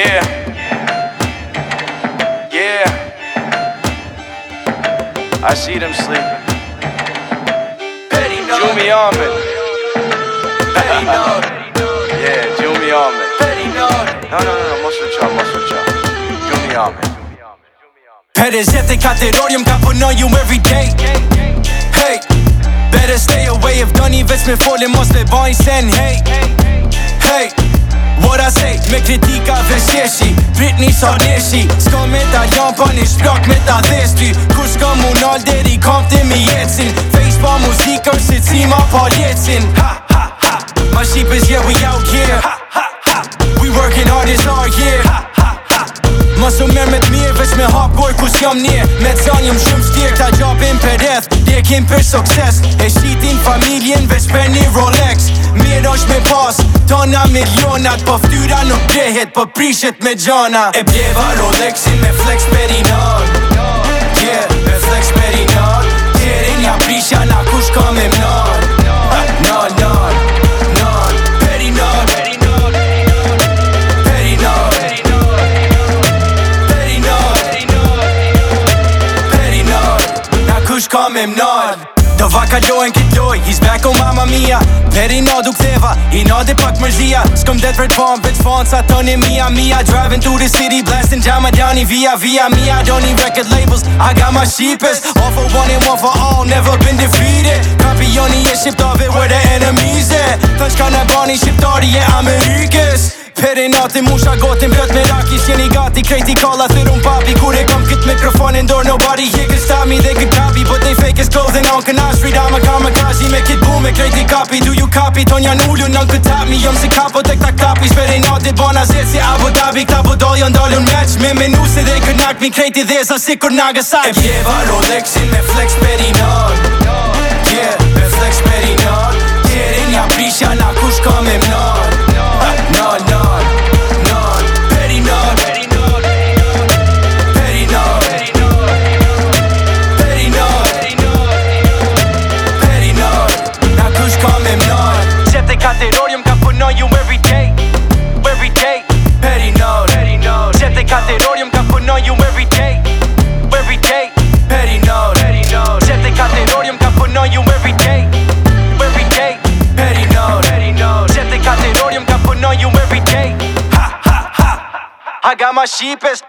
Yeah. Yeah. I see them sleeping. Jumi Ahmed. yeah, Jumi Ahmed. No, no, no, no, mos qa, mos qa. Jumi Ahmed. Per 24 jëm ka punon ju every day Hey Better stay away if doni veç me folin mos le bajn sen hey Hey What I say, me kritika vëshjeshi Britni sa neshi S'ka me ta jan pa një shplak me ta dhes ty Kur s'ka mu nal deri kam të mi jetsin. Face pa muzikër si cima pa jetsin Ha ha ha. My sheep is yeah we out here. Ha ha ha. We working hard as our year. Ha ha ha. Mos u merr me t'mirë veç me hap goj kus jam nje Me t'zan jëm shumë stirë ta gjapin për rreth Djekin për sukses E shitin familjen veç për një Rolex. Mirë është me pas Tona milionat Po ftyra nuk grehet Po prishet me gjana. E bjeva Rolexin me flex perinar kush ka me mnar Do kalojnë kit loj He's back on mama mia. Perina du ktheva I nade pak mërzia S'kom det vërt fan Vët fan sa toni mia mia. Driving through the city Blasting jama downy via via mia. Don't need record labels I got my sheepers. All for one and one for all Never been defeated. Kampioni e shqiptave Where the enemies at. Thësh ka në bani shqiptari e Amerikës Perinati musha gotin vjot me rakis Jeni gati krejti kalla thyrun papi Kur e kom kit mikrofonin door Nobody here can stop me They could copy But they fake as clothing on Kana street I'm a kamikaze Me kit boom me krejti copy Do you copy? Ton jan ullu nën këtë top me Jom si kapo tek ta kapi Perinati bona zet si Abu Dhabi Kta po dollë ndallun match Me menu se they could knock me Krejti dheza si kur Nagasaki E bjeva Rolexin me flex every day Every day. Perinat Qete kateror jëm ka punon ju every day Every day. Perinat Qete kateror jëm ka punon ju every day Every day. Perinat Qete kateror jëm ka punon ju every day. Ha ha ha. I got my sheepest